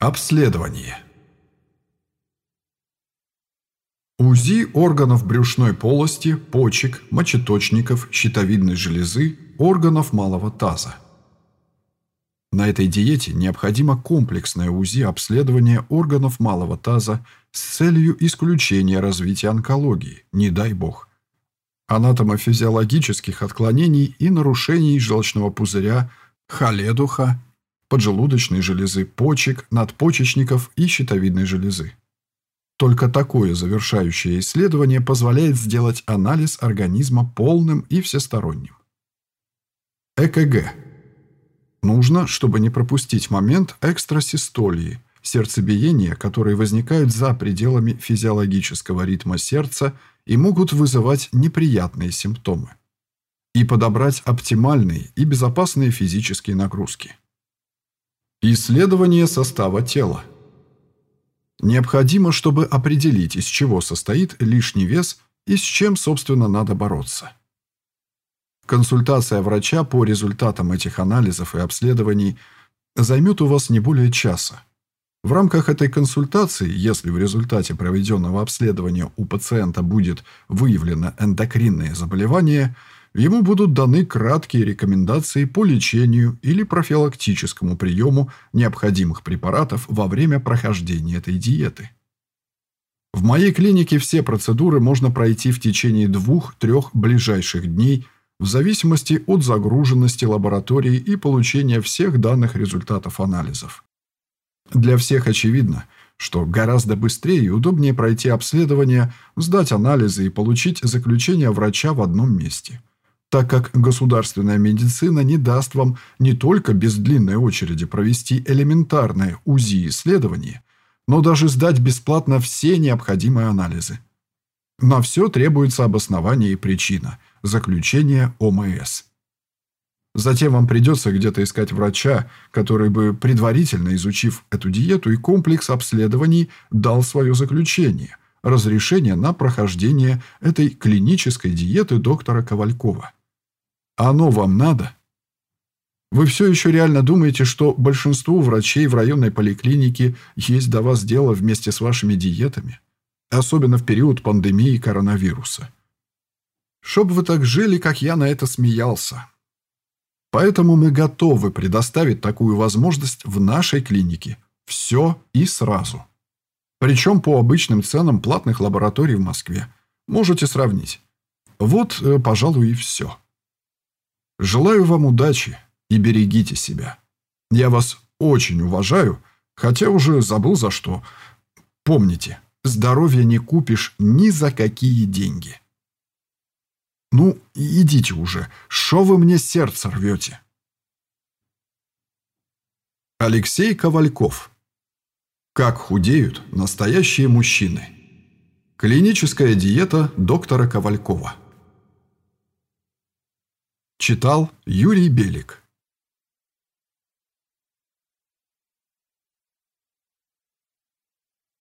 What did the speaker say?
Обследование. УЗИ органов брюшной полости, почек, мочеточников, щитовидной железы, органов малого таза. На этой диете необходимо комплексное УЗИ обследования органов малого таза с целью исключения развития онкологии, не дай бог, анатомофизиологических отклонений и нарушений желчного пузыря, холедуха, поджелудочной железы, почек, надпочечников и щитовидной железы. Только такое завершающее исследование позволяет сделать анализ организма полным и всесторонним. ЭКГ. Нужно, чтобы не пропустить момент экстрасистолии, сердцебиения, которые возникают за пределами физиологического ритма сердца и могут вызывать неприятные симптомы. И подобрать оптимальные и безопасные физические нагрузки. Исследование состава тела. Необходимо, чтобы определить, из чего состоит лишний вес и с чем, собственно, надо бороться. Консультация врача по результатам этих анализов и обследований займет у вас не более часа. В рамках этой консультации, если в результате проведенного обследования у пациента будет выявлено эндокринное заболевание – ему будут даны краткие рекомендации по лечению или профилактическому приему необходимых препаратов во время прохождения этой диеты. В моей клинике все процедуры можно пройти в течение двух-трех ближайших дней в зависимости от загруженности лаборатории и получения всех данных результатов анализов. Для всех очевидно, что гораздо быстрее и удобнее пройти обследование, сдать анализы и получить заключение врача в одном месте – так как государственная медицина не даст вам не только без длинной очереди провести элементарное УЗИ-исследование, но даже сдать бесплатно все необходимые анализы. На все требуется обоснование и причина – заключение ОМС. Затем вам придется где-то искать врача, который бы, предварительно изучив эту диету и комплекс обследований, дал свое заключение, разрешение на прохождение этой клинической диеты доктора Ковалькова. Оно вам надо? Вы все еще реально думаете, что большинству врачей в районной поликлинике есть до вас дело вместе с вашими диетами? Особенно в период пандемии коронавируса. Чтоб вы так жили, как я на это смеялся. Поэтому мы готовы предоставить такую возможность в нашей клинике. Все и сразу. Причем по обычным ценам платных лабораторий в Москве. Можете сравнить. Вот, э, пожалуй, и все. Желаю вам удачи и берегите себя. Я вас очень уважаю, хотя уже забыл за что. Помните, здоровье не купишь ни за какие деньги. Ну, идите уже, что вы мне сердце рвете? Алексей Ковальков. Как худеют настоящие мужчины. Клиническая диета доктора Ковалькова. Читал Юрий Белик